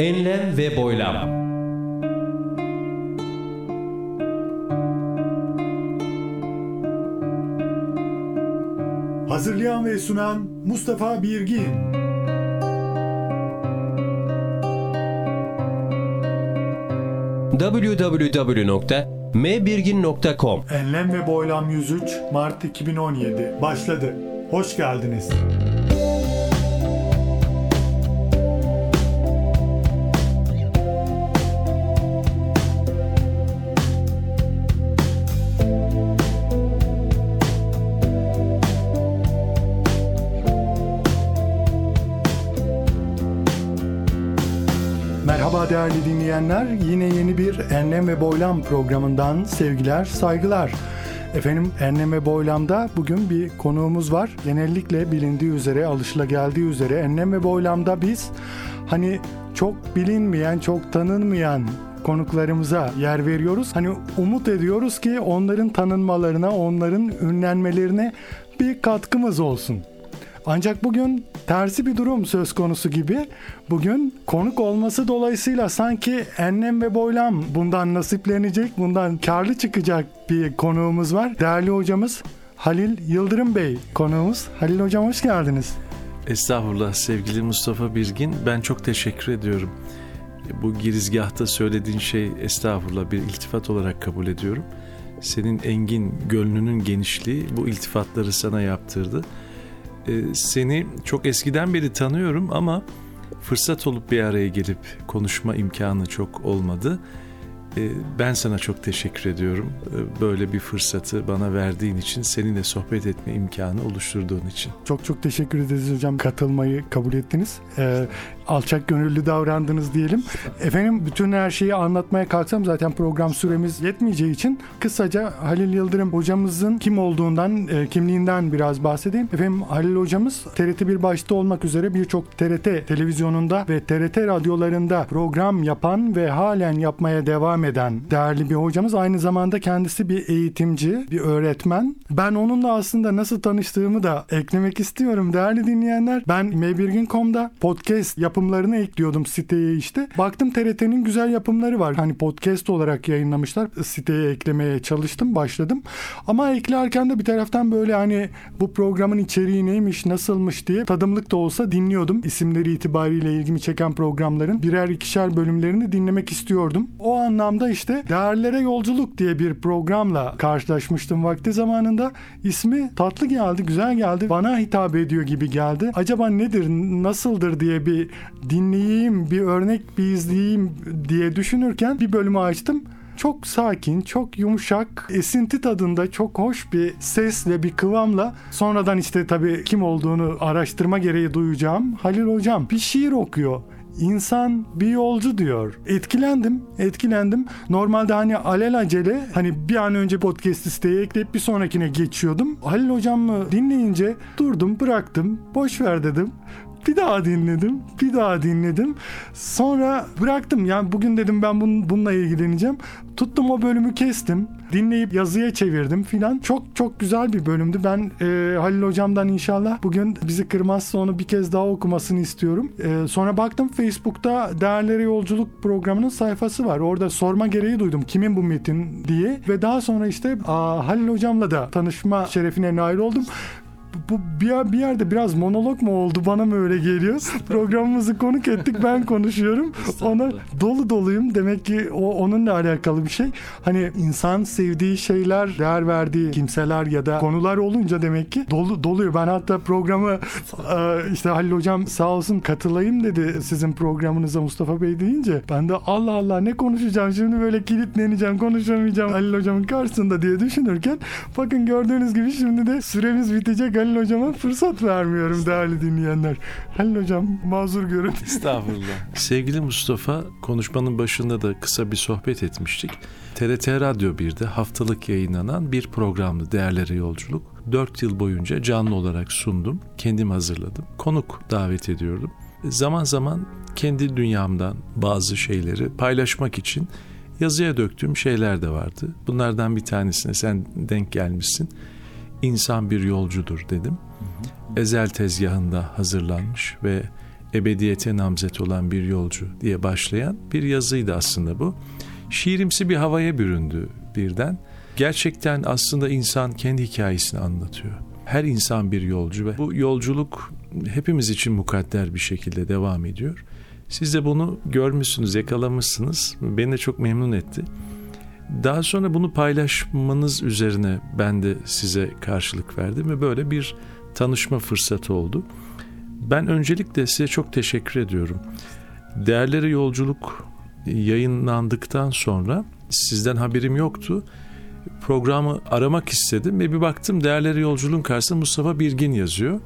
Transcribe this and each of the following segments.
Enlem ve boylam. Hazırlayan ve sunan Mustafa Birgin. www.mbirgin.com Enlem ve Boylam 103 Mart 2017 başladı. Hoş geldiniz. Değerli dinleyenler. Yine yeni bir Enlem ve Boylam programından sevgiler, saygılar. Efendim Enlem ve Boylam'da bugün bir konuğumuz var. Genellikle bilindiği üzere, alışılageldiği üzere Enlem ve Boylam'da biz hani çok bilinmeyen, çok tanınmayan konuklarımıza yer veriyoruz. Hani umut ediyoruz ki onların tanınmalarına, onların ünlenmelerine bir katkımız olsun. Ancak bugün tersi bir durum söz konusu gibi. Bugün konuk olması dolayısıyla sanki enlem ve boylam bundan nasiplenecek, bundan karlı çıkacak bir konuğumuz var. Değerli hocamız Halil Yıldırım Bey konuğumuz. Halil hocam hoş geldiniz. Estağfurullah sevgili Mustafa Birgin. Ben çok teşekkür ediyorum. Bu girizgahta söylediğin şey estağfurullah bir iltifat olarak kabul ediyorum. Senin engin gönlünün genişliği bu iltifatları sana yaptırdı. Ee, seni çok eskiden beri tanıyorum ama fırsat olup bir araya gelip konuşma imkanı çok olmadı. Ee, ben sana çok teşekkür ediyorum. Ee, böyle bir fırsatı bana verdiğin için, seninle sohbet etme imkanı oluşturduğun için. Çok çok teşekkür ederiz hocam katılmayı kabul ettiniz. Ee, alçak gönüllü davrandınız diyelim. Efendim bütün her şeyi anlatmaya kalksam zaten program süremiz yetmeyeceği için kısaca Halil Yıldırım hocamızın kim olduğundan, e, kimliğinden biraz bahsedeyim. Efendim Halil hocamız TRT1 başta olmak üzere birçok TRT televizyonunda ve TRT radyolarında program yapan ve halen yapmaya devam eden değerli bir hocamız. Aynı zamanda kendisi bir eğitimci, bir öğretmen. Ben onunla aslında nasıl tanıştığımı da eklemek istiyorum değerli dinleyenler. Ben mbirgin.com'da podcast yapımlarını ekliyordum siteye işte. Baktım TRT'nin güzel yapımları var. Hani podcast olarak yayınlamışlar. Siteye eklemeye çalıştım, başladım. Ama eklerken de bir taraftan böyle hani bu programın içeriği neymiş, nasılmış diye tadımlık da olsa dinliyordum. İsimleri itibariyle ilgimi çeken programların birer ikişer bölümlerini dinlemek istiyordum. O anlamda işte Değerlere Yolculuk diye bir programla karşılaşmıştım vakti zamanında. İsmi tatlı geldi, güzel geldi. Bana hitap ediyor gibi geldi. Acaba nedir, nasıldır diye bir dinleyeyim, bir örnek bir izleyeyim diye düşünürken bir bölümü açtım çok sakin, çok yumuşak, esinti tadında çok hoş bir sesle, bir kıvamla sonradan işte tabii kim olduğunu araştırma gereği duyacağım. Halil Hocam bir şiir okuyor. İnsan bir yolcu diyor. Etkilendim, etkilendim. Normalde hani alelacele hani bir an önce podcast siteye ekleyip bir sonrakine geçiyordum. Halil hocamı dinleyince durdum, bıraktım, boş ver dedim. Bir daha dinledim, bir daha dinledim. Sonra bıraktım. Yani bugün dedim ben bun, bununla ilgileneceğim. Tuttum o bölümü kestim. Dinleyip yazıya çevirdim filan. Çok çok güzel bir bölümdü. Ben e, Halil hocamdan inşallah bugün bizi kırmazsa onu bir kez daha okumasını istiyorum. E, sonra baktım Facebook'ta Değerlere Yolculuk programının sayfası var. Orada sorma gereği duydum kimin bu metin diye. Ve daha sonra işte aa, Halil hocamla da tanışma şerefine nail oldum bu bir, bir yerde biraz monolog mu oldu bana mı öyle geliyor? Programımızı konuk ettik ben konuşuyorum. Ona dolu doluyum. Demek ki o onunla alakalı bir şey. Hani insan sevdiği şeyler, değer verdiği kimseler ya da konular olunca demek ki dolu doluyor. Ben hatta programı işte Halil hocam sağ olsun katılayım dedi sizin programınıza Mustafa Bey deyince ben de Allah Allah ne konuşacağım şimdi böyle kilitleneceğim konuşamayacağım Halil hocamın karşısında diye düşünürken bakın gördüğünüz gibi şimdi de süremiz bitecek Halil hocama fırsat vermiyorum değerli dinleyenler. Halil hocam mazur görün. Estağfurullah. Sevgili Mustafa konuşmanın başında da kısa bir sohbet etmiştik. TRT Radyo 1'de haftalık yayınlanan bir programdı Değerlere Yolculuk. 4 yıl boyunca canlı olarak sundum. Kendim hazırladım. Konuk davet ediyordum. Zaman zaman kendi dünyamdan bazı şeyleri paylaşmak için yazıya döktüğüm şeyler de vardı. Bunlardan bir tanesine sen denk gelmişsin insan bir yolcudur dedim. Ezel tezgahında hazırlanmış ve ebediyete namzet olan bir yolcu diye başlayan bir yazıydı aslında bu. Şiirimsi bir havaya büründü birden. Gerçekten aslında insan kendi hikayesini anlatıyor. Her insan bir yolcu ve bu yolculuk hepimiz için mukadder bir şekilde devam ediyor. Siz de bunu görmüşsünüz, yakalamışsınız. Beni de çok memnun etti. Daha sonra bunu paylaşmanız üzerine ben de size karşılık verdim ve böyle bir tanışma fırsatı oldu. Ben öncelikle size çok teşekkür ediyorum. Değerleri Yolculuk yayınlandıktan sonra sizden haberim yoktu. Programı aramak istedim ve bir baktım Değerleri Yolculuğun karşısında Mustafa Birgin yazıyor.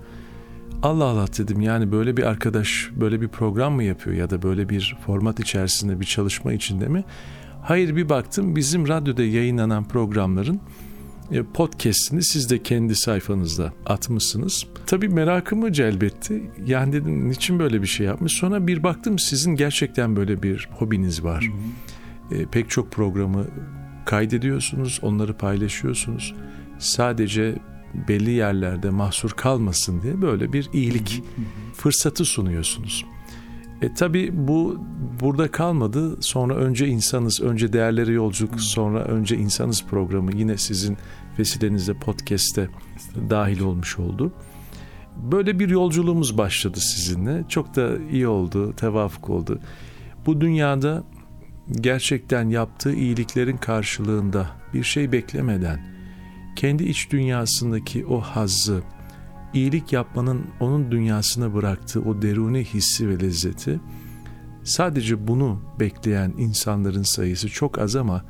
Allah Allah dedim yani böyle bir arkadaş böyle bir program mı yapıyor ya da böyle bir format içerisinde bir çalışma içinde mi? Hayır bir baktım bizim radyoda yayınlanan programların e, podcast'ini siz de kendi sayfanızda atmışsınız. Tabii merakımı celbetti. Yani dedim niçin böyle bir şey yapmış? Sonra bir baktım sizin gerçekten böyle bir hobiniz var. Hı hı. E, pek çok programı kaydediyorsunuz, onları paylaşıyorsunuz. Sadece belli yerlerde mahsur kalmasın diye böyle bir iyilik fırsatı sunuyorsunuz. E tabi bu burada kalmadı. Sonra önce insanız, önce değerleri yolculuk, sonra önce insanız programı yine sizin vesilenizle podcast'te dahil olmuş oldu. Böyle bir yolculuğumuz başladı sizinle. Çok da iyi oldu, tevafuk oldu. Bu dünyada gerçekten yaptığı iyiliklerin karşılığında bir şey beklemeden kendi iç dünyasındaki o hazzı, iyilik yapmanın onun dünyasına bıraktığı o deruni hissi ve lezzeti sadece bunu bekleyen insanların sayısı çok az ama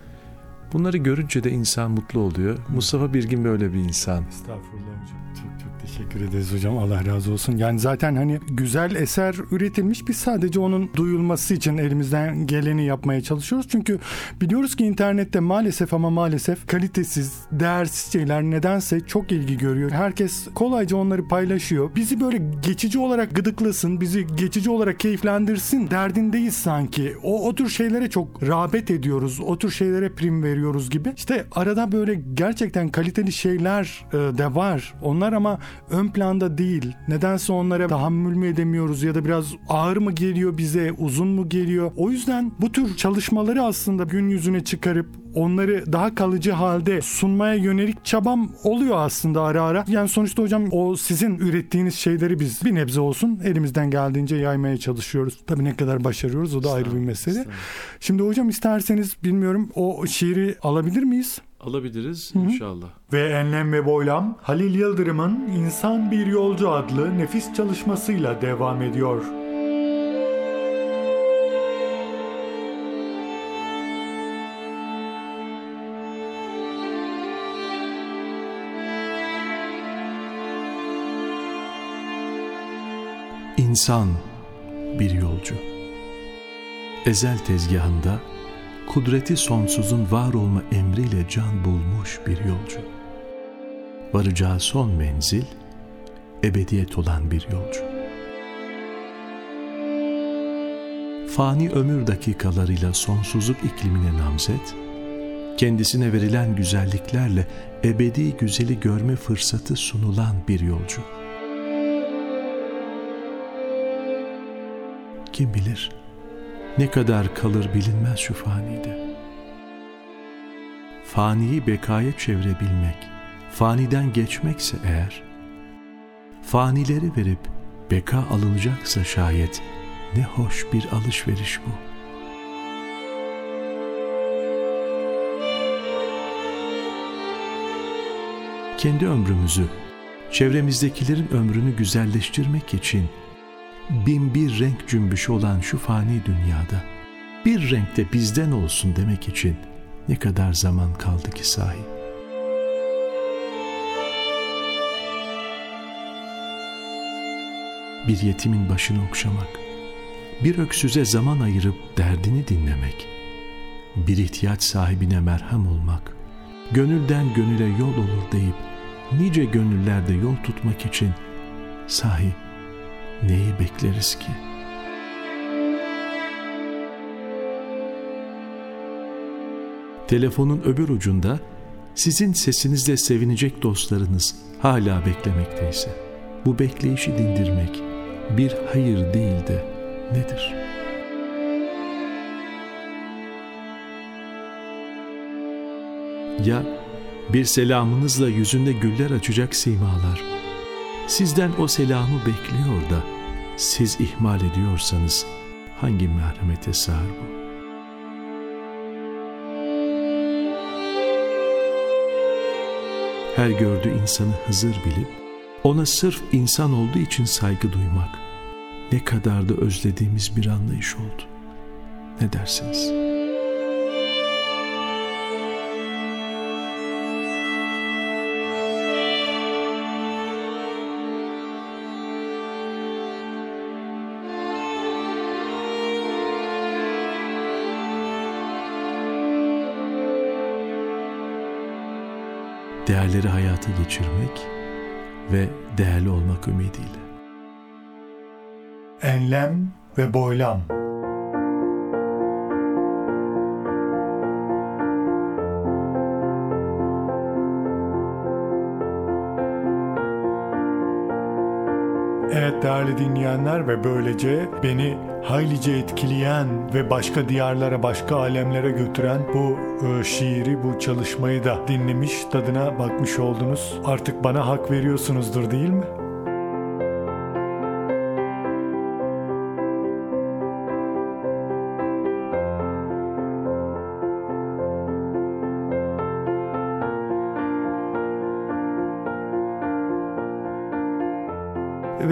bunları görünce de insan mutlu oluyor. Mustafa Birgin böyle bir insan. Estağfurullah hocam. Çok çok teşekkür ederiz hocam. Allah razı olsun. Yani zaten hani güzel eser üretilmiş. Biz sadece onun duyulması için elimizden geleni yapmaya çalışıyoruz. Çünkü biliyoruz ki internette maalesef ama maalesef kalitesiz, değersiz şeyler nedense çok ilgi görüyor. Herkes kolayca onları paylaşıyor. Bizi böyle geçici olarak gıdıklasın, bizi geçici olarak keyiflendirsin derdindeyiz sanki. O, o tür şeylere çok rağbet ediyoruz. O tür şeylere prim veriyoruz gibi. İşte arada böyle gerçekten kaliteli şeyler e, de var. Onlar ama ön planda değil. Nedense onlara tahammül mü edemiyoruz ya da biraz ağır mı geliyor bize, uzun mu geliyor? O yüzden bu tür çalışmaları aslında gün yüzüne çıkarıp onları daha kalıcı halde sunmaya yönelik çabam oluyor aslında ara ara. Yani sonuçta hocam o sizin ürettiğiniz şeyleri biz bir nebze olsun elimizden geldiğince yaymaya çalışıyoruz. Tabii ne kadar başarıyoruz o da ayrı bir mesele. Şimdi hocam isterseniz bilmiyorum o şiiri alabilir miyiz? Alabiliriz Hı-hı. inşallah. Ve enlem ve boylam Halil Yıldırım'ın İnsan Bir Yolcu adlı nefis çalışmasıyla devam ediyor. İnsan bir yolcu. Ezel tezgahında kudreti sonsuzun var olma emriyle can bulmuş bir yolcu. Varacağı son menzil, ebediyet olan bir yolcu. Fani ömür dakikalarıyla sonsuzluk iklimine namzet, kendisine verilen güzelliklerle ebedi güzeli görme fırsatı sunulan bir yolcu. Kim bilir, ne kadar kalır bilinmez şu fanide. Faniyi bekaya çevirebilmek, faniden geçmekse eğer, fanileri verip beka alınacaksa şayet ne hoş bir alışveriş bu. Kendi ömrümüzü, çevremizdekilerin ömrünü güzelleştirmek için bin bir renk cümbüşü olan şu fani dünyada bir renkte bizden olsun demek için ne kadar zaman kaldı ki sahi? Bir yetimin başını okşamak, bir öksüze zaman ayırıp derdini dinlemek, bir ihtiyaç sahibine merhem olmak, gönülden gönüle yol olur deyip nice gönüllerde yol tutmak için sahi neyi bekleriz ki? Telefonun öbür ucunda sizin sesinizle sevinecek dostlarınız hala beklemekteyse bu bekleyişi dindirmek, bir hayır değil de nedir? Ya bir selamınızla yüzünde güller açacak simalar, sizden o selamı bekliyor da siz ihmal ediyorsanız hangi merhamete sığar bu? Her gördüğü insanı Hızır bilip ona sırf insan olduğu için saygı duymak ne kadar da özlediğimiz bir anlayış oldu. Ne dersiniz?'' Değerleri hayata geçirmek ve değerli olmak ümidiyle. Enlem ve boylam. Evet değerli dinleyenler ve böylece beni haylice etkileyen ve başka diyarlara, başka alemlere götüren bu e, şiiri, bu çalışmayı da dinlemiş, tadına bakmış oldunuz. Artık bana hak veriyorsunuzdur değil mi?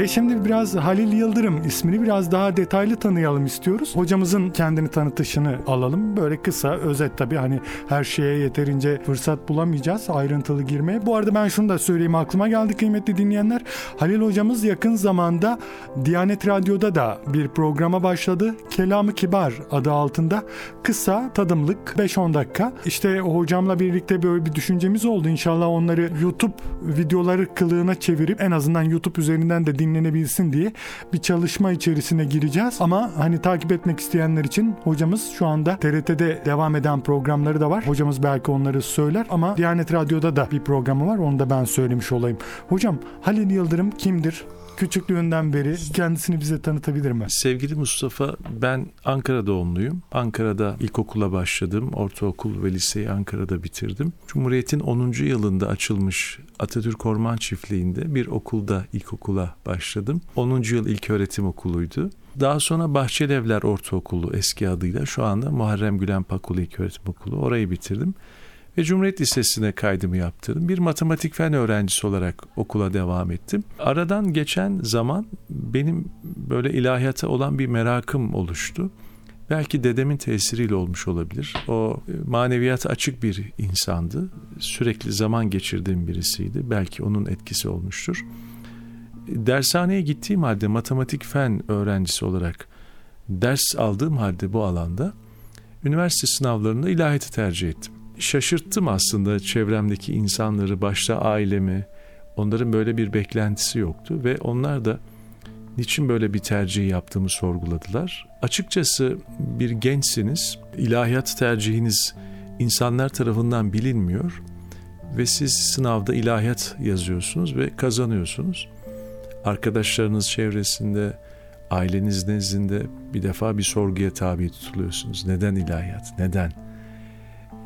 Ve şimdi biraz Halil Yıldırım ismini biraz daha detaylı tanıyalım istiyoruz. Hocamızın kendini tanıtışını alalım. Böyle kısa, özet tabii hani her şeye yeterince fırsat bulamayacağız ayrıntılı girmeye. Bu arada ben şunu da söyleyeyim aklıma geldi kıymetli dinleyenler. Halil hocamız yakın zamanda Diyanet Radyo'da da bir programa başladı. Kelamı Kibar adı altında kısa, tadımlık 5-10 dakika. İşte hocamla birlikte böyle bir düşüncemiz oldu. İnşallah onları YouTube videoları kılığına çevirip en azından YouTube üzerinden de dinlenebilsin diye bir çalışma içerisine gireceğiz. Ama hani takip etmek isteyenler için hocamız şu anda TRT'de devam eden programları da var. Hocamız belki onları söyler ama Diyanet Radyo'da da bir programı var. Onu da ben söylemiş olayım. Hocam Halil Yıldırım kimdir? Küçüklüğünden beri kendisini bize tanıtabilir mi? Sevgili Mustafa ben Ankara doğumluyum. Ankara'da ilkokula başladım. Ortaokul ve liseyi Ankara'da bitirdim. Cumhuriyet'in 10. yılında açılmış Atatürk Orman Çiftliği'nde bir okulda ilkokula başladım. 10. yıl ilk öğretim okuluydu. Daha sonra Bahçelievler Ortaokulu eski adıyla şu anda Muharrem Gülen Pakulu İlköğretim Okulu orayı bitirdim ve Cumhuriyet Lisesi'ne kaydımı yaptırdım. Bir matematik fen öğrencisi olarak okula devam ettim. Aradan geçen zaman benim böyle ilahiyata olan bir merakım oluştu. Belki dedemin tesiriyle olmuş olabilir. O e, maneviyat açık bir insandı. Sürekli zaman geçirdiğim birisiydi. Belki onun etkisi olmuştur. Dershaneye gittiğim halde matematik fen öğrencisi olarak ders aldığım halde bu alanda üniversite sınavlarında ilahiyatı tercih ettim şaşırttım aslında çevremdeki insanları, başta ailemi. Onların böyle bir beklentisi yoktu ve onlar da niçin böyle bir tercih yaptığımı sorguladılar. Açıkçası bir gençsiniz, ilahiyat tercihiniz insanlar tarafından bilinmiyor ve siz sınavda ilahiyat yazıyorsunuz ve kazanıyorsunuz. Arkadaşlarınız çevresinde, aileniz nezdinde bir defa bir sorguya tabi tutuluyorsunuz. Neden ilahiyat? Neden?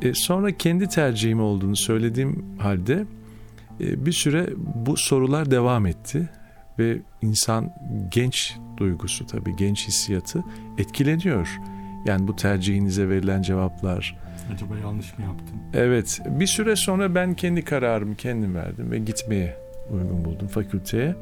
E, sonra kendi tercihim olduğunu söylediğim halde e, bir süre bu sorular devam etti ve insan genç duygusu tabii genç hissiyatı etkileniyor. Yani bu tercihinize verilen cevaplar. Acaba yanlış mı yaptım? Evet. Bir süre sonra ben kendi kararımı kendim verdim ve gitmeye uygun buldum fakülteye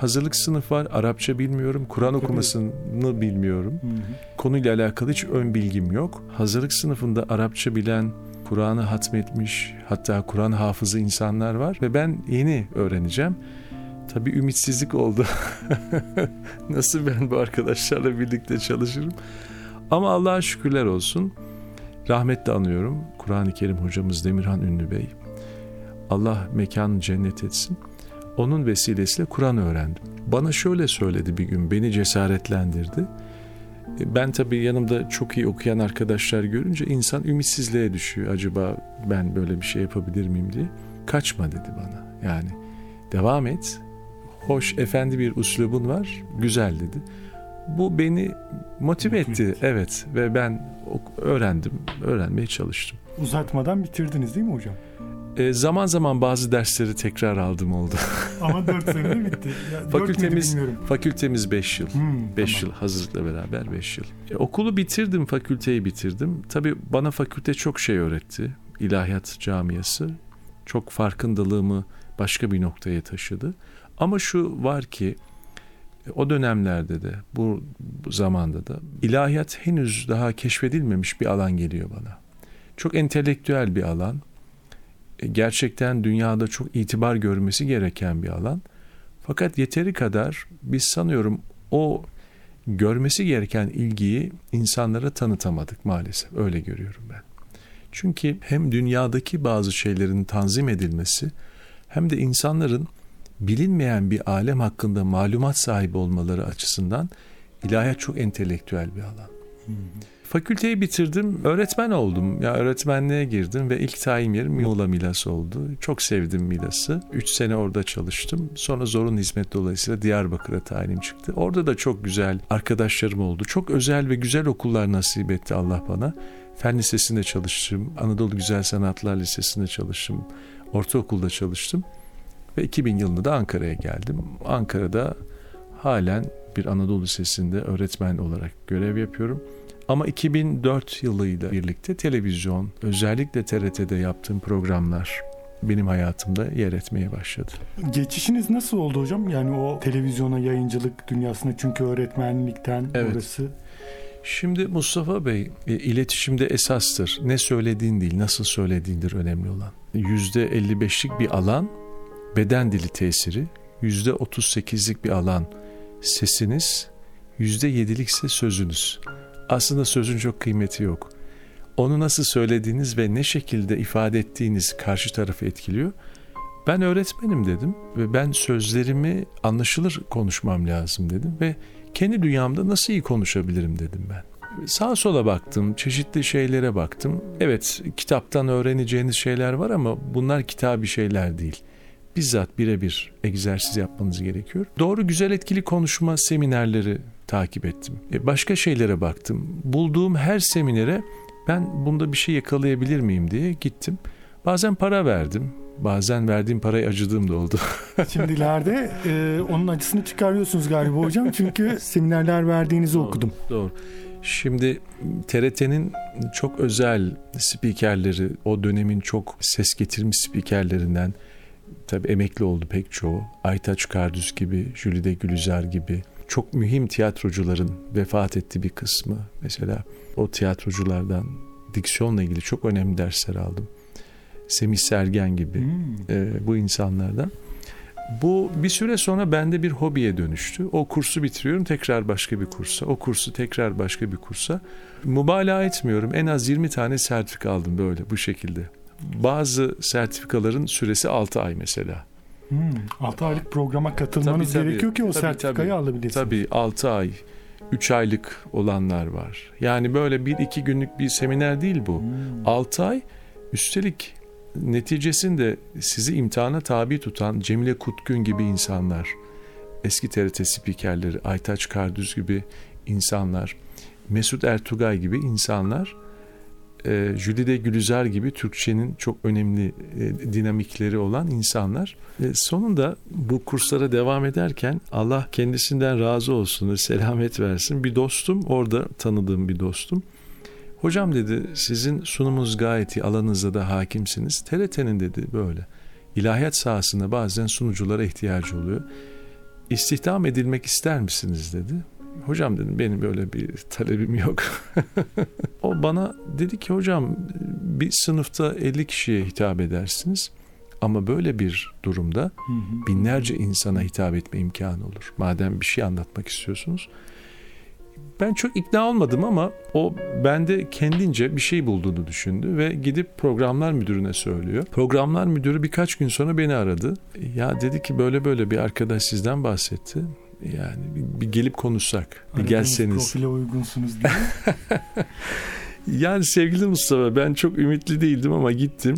hazırlık sınıf var. Arapça bilmiyorum. Kur'an okumasını bilmiyorum. Hı hı. Konuyla alakalı hiç ön bilgim yok. Hazırlık sınıfında Arapça bilen, Kur'an'ı hatmetmiş, hatta Kur'an hafızı insanlar var ve ben yeni öğreneceğim. Tabii ümitsizlik oldu. Nasıl ben bu arkadaşlarla birlikte çalışırım? Ama Allah'a şükürler olsun. Rahmetle anıyorum. Kur'an-ı Kerim hocamız Demirhan Ünlü Bey. Allah mekanı cennet etsin. Onun vesilesiyle Kur'an öğrendim. Bana şöyle söyledi bir gün, beni cesaretlendirdi. E, ben tabii yanımda çok iyi okuyan arkadaşlar görünce insan ümitsizliğe düşüyor. Acaba ben böyle bir şey yapabilir miyim diye. Kaçma dedi bana. Yani devam et. hoş, efendi bir üslubun var. Güzel dedi. Bu beni motive etti. Evet ve ben öğrendim, öğrenmeye çalıştım. Uzatmadan bitirdiniz değil mi hocam? E, zaman zaman bazı dersleri tekrar aldım oldu. Ama 4 senede bitti. Ya, fakültemiz fakültemiz 5 yıl. 5 Hmm, tamam. yıl hazırlıkla beraber 5 yıl. E, okulu bitirdim, fakülteyi bitirdim. Tabii bana fakülte çok şey öğretti. İlahiyat camiası çok farkındalığımı başka bir noktaya taşıdı. Ama şu var ki o dönemlerde de bu, bu zamanda da ilahiyat henüz daha keşfedilmemiş bir alan geliyor bana. Çok entelektüel bir alan. Gerçekten dünyada çok itibar görmesi gereken bir alan. Fakat yeteri kadar biz sanıyorum o görmesi gereken ilgiyi insanlara tanıtamadık maalesef. Öyle görüyorum ben. Çünkü hem dünyadaki bazı şeylerin tanzim edilmesi hem de insanların bilinmeyen bir alem hakkında malumat sahibi olmaları açısından ilahiyat çok entelektüel bir alan. Fakülteyi bitirdim, öğretmen oldum. Ya öğretmenliğe girdim ve ilk tayin yerim Muğla Milas oldu. Çok sevdim Milas'ı. Üç sene orada çalıştım. Sonra zorun hizmet dolayısıyla Diyarbakır'a tayinim çıktı. Orada da çok güzel arkadaşlarım oldu. Çok özel ve güzel okullar nasip etti Allah bana. Fen Lisesi'nde çalıştım. Anadolu Güzel Sanatlar Lisesi'nde çalıştım. Ortaokulda çalıştım. Ve 2000 yılında da Ankara'ya geldim. Ankara'da halen bir Anadolu Lisesi'nde öğretmen olarak görev yapıyorum. Ama 2004 yılıyla birlikte televizyon, özellikle TRT'de yaptığım programlar benim hayatımda yer etmeye başladı. Geçişiniz nasıl oldu hocam? Yani o televizyona, yayıncılık dünyasına çünkü öğretmenlikten Evet. orası. Şimdi Mustafa Bey, e, iletişimde esastır. Ne söylediğin değil, nasıl söylediğindir önemli olan. %55'lik bir alan beden dili tesiri, %38'lik bir alan sesiniz, %7'lik ise sözünüz. Aslında sözün çok kıymeti yok. Onu nasıl söylediğiniz ve ne şekilde ifade ettiğiniz karşı tarafı etkiliyor. Ben öğretmenim dedim ve ben sözlerimi anlaşılır konuşmam lazım dedim ve kendi dünyamda nasıl iyi konuşabilirim dedim ben. Sağa sola baktım, çeşitli şeylere baktım. Evet, kitaptan öğreneceğiniz şeyler var ama bunlar kitabi şeyler değil. Bizzat birebir egzersiz yapmanız gerekiyor. Doğru güzel etkili konuşma seminerleri takip ettim. E, Başka şeylere baktım. Bulduğum her seminere ben bunda bir şey yakalayabilir miyim diye gittim. Bazen para verdim. Bazen verdiğim parayı acıdığım da oldu. Şimdilerde e, onun acısını çıkarıyorsunuz galiba hocam. Çünkü seminerler verdiğinizi okudum. Doğru. Şimdi TRT'nin çok özel spikerleri, o dönemin çok ses getirmiş spikerlerinden tabi emekli oldu pek çoğu. Aytaç Kardüz gibi, Jülide Gülizar gibi çok mühim tiyatrocuların vefat ettiği bir kısmı. Mesela o tiyatroculardan diksiyonla ilgili çok önemli dersler aldım. Semih Sergen gibi Hmm. e, bu insanlardan. Bu bir süre sonra bende bir hobiye dönüştü. O kursu bitiriyorum tekrar başka bir kursa. O kursu tekrar başka bir kursa. Mübalağa etmiyorum. En az 20 tane sertifika aldım böyle bu şekilde. Bazı sertifikaların süresi 6 ay mesela. Hmm. 6 aylık programa katılmanız Tabii, tabii. gerekiyor ki o Tabii, sertifikayı tabii. alabilirsiniz. Tabii 6 ay, 3 aylık olanlar var. Yani böyle 1-2 günlük bir seminer değil bu. Hmm. 6 ay üstelik neticesinde sizi imtihana tabi tutan Cemile Kutkün gibi insanlar, eski TRT spikerleri, Aytaç Kardüz gibi insanlar, Mesut Ertugay gibi insanlar, e, Jülide Gülizar gibi Türkçenin çok önemli e, dinamikleri olan insanlar. E, sonunda bu kurslara devam ederken Allah kendisinden razı olsun, selamet versin. Bir dostum orada tanıdığım bir dostum. Hocam dedi sizin sunumunuz gayet iyi alanınızda da hakimsiniz. TRT'nin dedi böyle. İlahiyat sahasında bazen sunuculara ihtiyacı oluyor. İstihdam edilmek ister misiniz dedi. Hocam dedim benim böyle bir talebim yok. o bana dedi ki hocam bir sınıfta 50 kişiye hitap edersiniz. Ama böyle bir durumda Hı hı. binlerce insana hitap etme imkanı olur. Madem bir şey anlatmak istiyorsunuz. Ben çok ikna olmadım ama o bende kendince bir şey bulduğunu düşündü ve gidip programlar müdürüne söylüyor. Programlar müdürü birkaç gün sonra beni aradı. Ya dedi ki böyle böyle bir arkadaş sizden bahsetti. Yani bir, bir gelip konuşsak, bir Aradığınız gelseniz. Profile uygunsunuz diye. Yani sevgili Mustafa ben çok ümitli değildim ama gittim.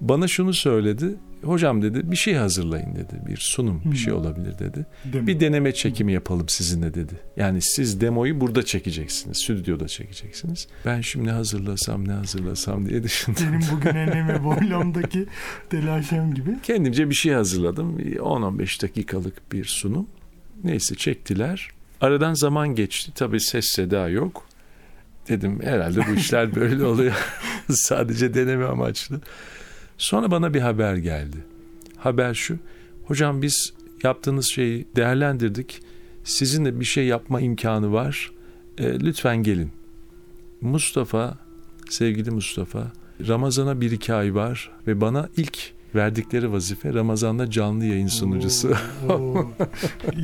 Bana şunu söyledi. hocam dedi bir şey hazırlayın dedi. Bir sunum bir şey olabilir dedi. Demo. Bir deneme çekimi yapalım sizinle dedi. Yani siz demoyu burada çekeceksiniz. Stüdyoda çekeceksiniz. Ben şimdi ne hazırlasam ne hazırlasam diye düşündüm. Benim bugün eneme boylamdaki telaşem gibi. Kendimce bir şey hazırladım. 10-15 dakikalık bir sunum. Neyse çektiler. Aradan zaman geçti. Tabii ses seda yok. Dedim herhalde bu işler böyle oluyor. Sadece deneme amaçlı. Sonra bana bir haber geldi. Haber şu. Hocam biz yaptığınız şeyi değerlendirdik. Sizinle bir şey yapma imkanı var. E, lütfen gelin. Mustafa, sevgili Mustafa, Ramazan'a bir iki ay var ve bana ilk verdikleri vazife Ramazan'da canlı yayın sunucusu. Oo, oo.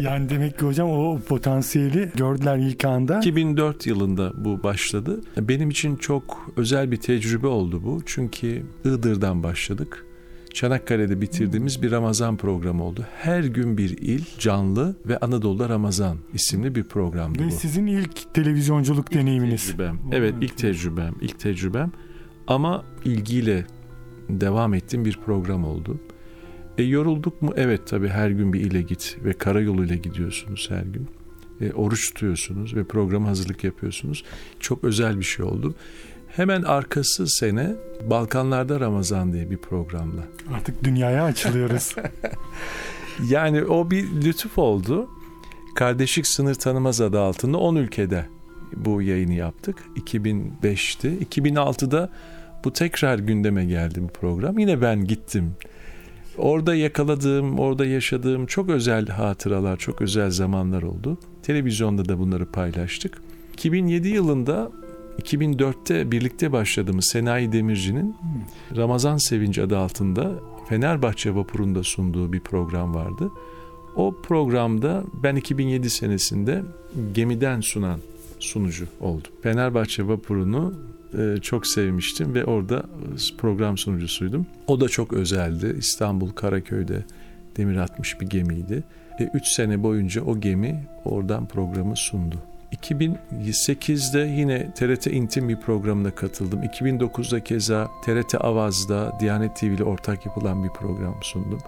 yani demek ki hocam o potansiyeli gördüler ilk anda. 2004 yılında bu başladı. Benim için çok özel bir tecrübe oldu bu. Çünkü Iğdır'dan başladık. Çanakkale'de bitirdiğimiz bir Ramazan programı oldu. Her gün bir il canlı ve Anadolu'da Ramazan isimli bir programdı Ve bu. sizin ilk televizyonculuk deneyiminiz. Tecrübem. Evet ilk tecrübem, ilk tecrübem. Ama ilgiyle devam ettiğim bir program oldu. E, yorulduk mu? Evet tabii her gün bir ile git ve karayoluyla gidiyorsunuz her gün. E, oruç tutuyorsunuz ve programa hazırlık yapıyorsunuz. Çok özel bir şey oldu. Hemen arkası sene Balkanlarda Ramazan diye bir programla. Artık dünyaya açılıyoruz. Yani o bir lütuf oldu. Kardeşlik Sınır Tanımaz adı altında 10 ülkede bu yayını yaptık. 2005'ti. 2006'da bu tekrar gündeme geldi bu program. Yine ben gittim. Orada yakaladığım, orada yaşadığım çok özel hatıralar, çok özel zamanlar oldu. Televizyonda da bunları paylaştık. 2007 yılında 2004'te birlikte başladığımız Senayi Demirci'nin Ramazan Sevinci adı altında Fenerbahçe Vapuru'nda sunduğu bir program vardı. O programda ben 2007 senesinde gemiden sunan sunucu oldum. Fenerbahçe Vapuru'nu e, çok sevmiştim ve orada e, program sunucusuydum. O da çok özeldi. İstanbul Karaköy'de demir atmış bir gemiydi. 3 sene boyunca o gemi oradan programı sundu. 2008'de yine TRT İntim bir programına katıldım. 2009'da keza TRT Avaz'da Diyanet TV ile ortak yapılan bir program sundum.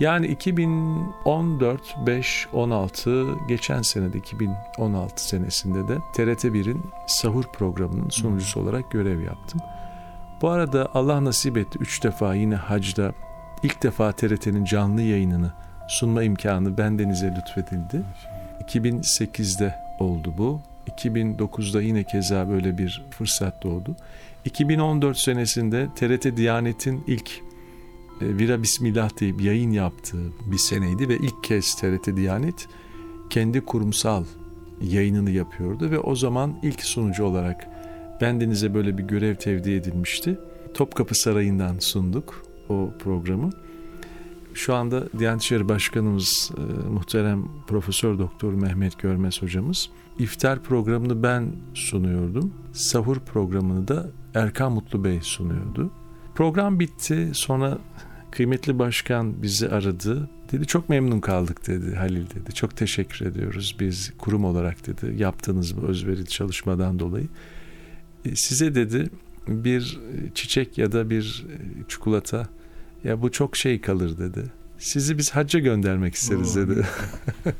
Yani 2014, 5, 16 geçen senede 2016 senesinde de TRT 1'in sahur programının sunucusu olarak görev yaptım. Bu arada Allah nasip etti 3 defa yine hacda ilk defa TRT'nin canlı yayınını sunma imkanı bendenize lütfedildi. 2008'de oldu bu. 2009'da yine keza böyle bir fırsat doğdu. 2014 senesinde TRT Diyanet'in ilk Vira Bismillah deyip yayın yaptığı bir seneydi ve ilk kez TRT Diyanet kendi kurumsal yayınını yapıyordu ve o zaman ilk sunucu olarak bendenize böyle bir görev tevdi edilmişti. Topkapı Sarayı'ndan sunduk o programı. Şu anda Diyanet İşleri Başkanımız e, muhterem Profesör Doktor Mehmet Görmez hocamız iftar programını ben sunuyordum. Sahur programını da Erkan Mutlu Bey sunuyordu. Program bitti. Sonra kıymetli başkan bizi aradı. Dedi çok memnun kaldık dedi Halil dedi. Çok teşekkür ediyoruz biz kurum olarak dedi. Yaptığınız bu özverili çalışmadan dolayı. E, size dedi bir çiçek ya da bir e, çikolata ya bu çok şey kalır dedi. Sizi biz hacca göndermek isteriz dedi.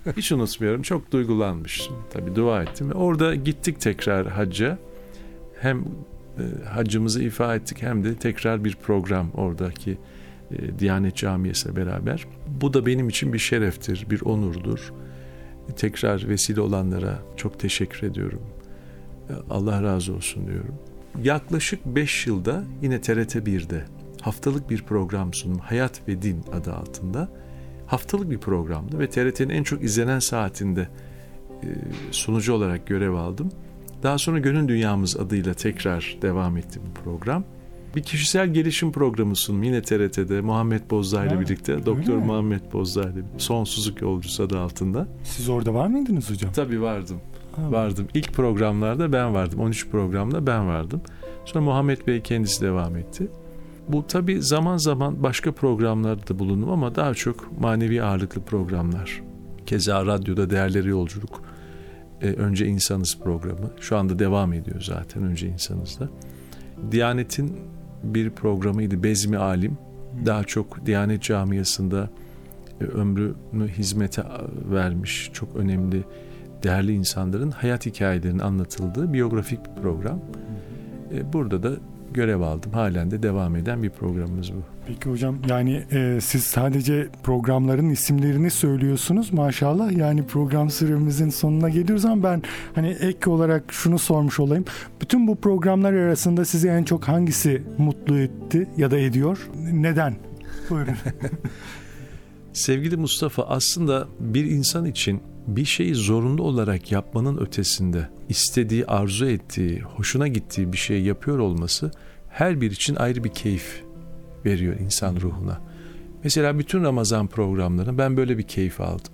Hiç unutmuyorum. Çok duygulanmıştım. Tabii dua ettim. Orada gittik tekrar hacca. Hem hacımızı ifa ettik hem de tekrar bir program oradaki e, Diyanet Camii'yle beraber. Bu da benim için bir şereftir, bir onurdur. Tekrar vesile olanlara çok teşekkür ediyorum. E, Allah razı olsun diyorum. Yaklaşık 5 yılda yine TRT 1'de haftalık bir program sunum Hayat ve Din adı altında haftalık bir programdı ve TRT'nin en çok izlenen saatinde e, sunucu olarak görev aldım. Daha sonra Gönül Dünyamız adıyla tekrar devam etti bu program. Bir kişisel gelişim programı sundum yine TRT'de Muhammed Bozdağ ile birlikte. Doktor? Muhammed Bozdağ ile Sonsuzluk Yolcusu adı altında. Siz orada var mıydınız hocam? Tabii vardım. Ha, Vardım. İlk programlarda ben vardım. 13 programda ben vardım. Sonra Muhammed Bey kendisi devam etti. Bu tabii zaman zaman başka programlarda da bulundum ama daha çok manevi ağırlıklı programlar. Keza radyoda Değerleri Yolculuk. Ee, Önce İnsanız programı. Şu anda devam ediyor zaten Önce İnsanız'da. Diyanet'in bir programıydı Bezmi Alim. Daha çok Diyanet Camiası'nda e, ömrünü hizmete vermiş çok önemli değerli insanların hayat hikayelerinin anlatıldığı biyografik bir program. E, burada da görev aldım. Halen de devam eden bir programımız bu. Peki hocam yani e, siz sadece programların isimlerini söylüyorsunuz maşallah. Yani program süremizin sonuna geliyoruz ama ben hani ek olarak şunu sormuş olayım. Bütün bu programlar arasında sizi en çok hangisi mutlu etti ya da ediyor? Neden? Buyurun. Sevgili Mustafa aslında bir insan için bir şeyi zorunlu olarak yapmanın ötesinde istediği, arzu ettiği, hoşuna gittiği bir şey yapıyor olması her bir için ayrı bir keyif veriyor insan ruhuna. Mesela bütün Ramazan programlarını ben böyle bir keyif aldım.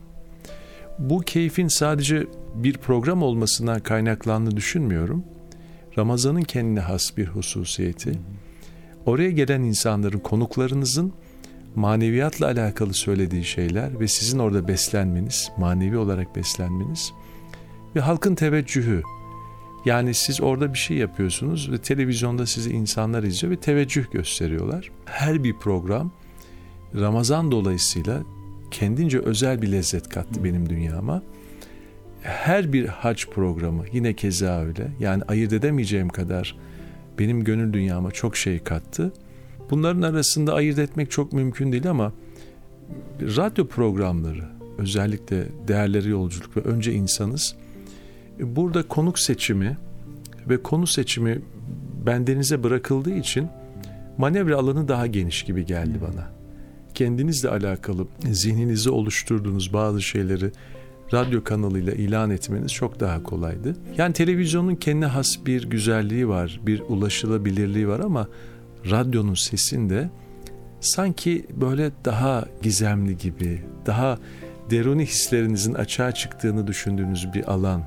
Bu keyfin sadece bir program olmasından kaynaklandığını düşünmüyorum. Ramazan'ın kendine has bir hususiyeti. Oraya gelen insanların, konuklarınızın maneviyatla alakalı söylediği şeyler ve sizin orada beslenmeniz, manevi olarak beslenmeniz ve halkın teveccühü. Yani siz orada bir şey yapıyorsunuz ve televizyonda sizi insanlar izliyor ve teveccüh gösteriyorlar. Her bir program Ramazan dolayısıyla kendince özel bir lezzet kattı benim dünyama. Her bir hac programı yine keza öyle. Yani ayırt edemeyeceğim kadar benim gönül dünyama çok şey kattı. Bunların arasında ayırt etmek çok mümkün değil ama radyo programları özellikle değerleri yolculuk ve önce insanız. Burada konuk seçimi ve konu seçimi bendenize bırakıldığı için manevra alanı daha geniş gibi geldi bana. Kendinizle alakalı zihninizi oluşturduğunuz bazı şeyleri radyo kanalıyla ilan etmeniz çok daha kolaydı. Yani televizyonun kendi has bir güzelliği var, bir ulaşılabilirliği var ama radyonun sesinde sanki böyle daha gizemli gibi, daha deruni hislerinizin açığa çıktığını düşündüğünüz bir alan.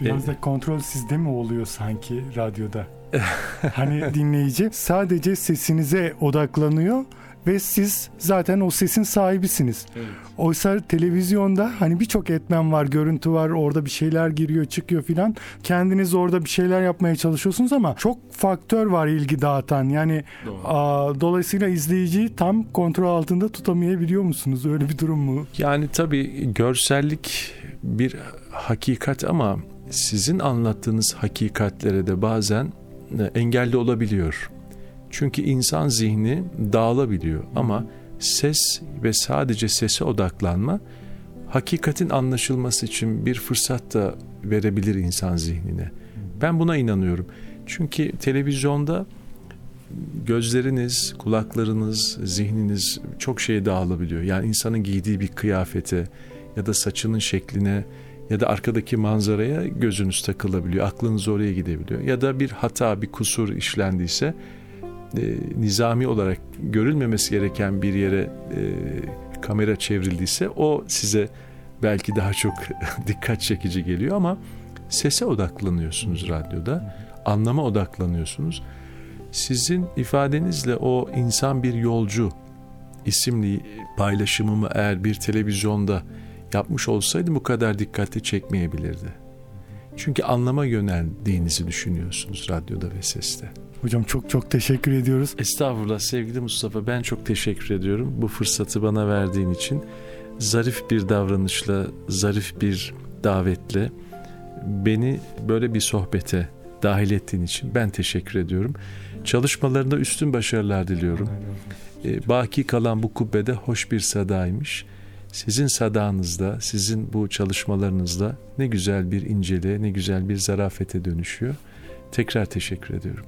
Biraz da kontrol sizde mi oluyor sanki radyoda? hani dinleyici sadece sesinize odaklanıyor ve siz zaten o sesin sahibisiniz. Evet. Oysa televizyonda hani birçok etmen var, görüntü var, orada bir şeyler giriyor, çıkıyor filan. Kendiniz orada bir şeyler yapmaya çalışıyorsunuz ama çok faktör var ilgi dağıtan. Yani a, dolayısıyla izleyiciyi tam kontrol altında tutamayabiliyor musunuz? Öyle bir durum mu? Yani tabii görsellik bir hakikat ama sizin anlattığınız hakikatlere de bazen e, engelli olabiliyor. Çünkü insan zihni dağılabiliyor ama ses ve sadece sese odaklanma hakikatin anlaşılması için bir fırsat da verebilir insan zihnine. Ben buna inanıyorum. Çünkü televizyonda gözleriniz, kulaklarınız, zihniniz çok şeye dağılabiliyor. Yani insanın giydiği bir kıyafete ya da saçının şekline ya da arkadaki manzaraya gözünüz takılabiliyor. Aklınız oraya gidebiliyor. Ya da bir hata, bir kusur işlendiyse e, nizami olarak görülmemesi gereken bir yere e, kamera çevrildiyse o size belki daha çok dikkat çekici geliyor ama sese odaklanıyorsunuz radyoda. Anlama odaklanıyorsunuz. Sizin ifadenizle o insan bir yolcu isimli paylaşımımı eğer bir televizyonda yapmış olsaydım bu kadar dikkatli çekmeyebilirdi. Çünkü anlama yöneldiğinizi düşünüyorsunuz radyoda ve seste. Hocam çok çok teşekkür ediyoruz. Estağfurullah sevgili Mustafa ben çok teşekkür ediyorum bu fırsatı bana verdiğin için. Zarif bir davranışla, zarif bir davetle beni böyle bir sohbete dahil ettiğin için ben teşekkür ediyorum. Çalışmalarında üstün başarılar diliyorum. Ee, baki kalan bu kubbede hoş bir sadaymış. Sizin sadağınızda, sizin bu çalışmalarınızda ne güzel bir inceliğe, ne güzel bir zarafete dönüşüyor. Tekrar teşekkür ediyorum.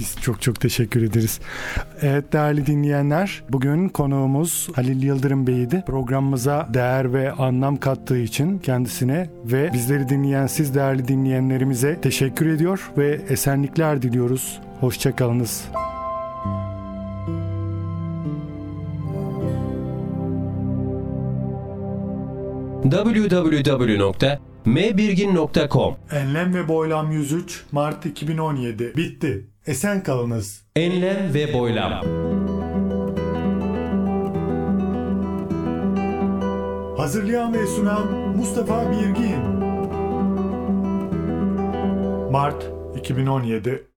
Biz çok çok teşekkür ederiz. Evet değerli dinleyenler, bugün konuğumuz Halil Yıldırım Bey'di. Programımıza değer ve anlam kattığı için kendisine ve bizleri dinleyen siz değerli dinleyenlerimize teşekkür ediyor ve esenlikler diliyoruz. Hoşçakalınız. www.mbirgin.com Enlem ve Boylam 103 Mart 2017 bitti. Esen kalınız. Enlem ve Boylam. Hazırlayan ve sunan Mustafa Birgin. Mart 2017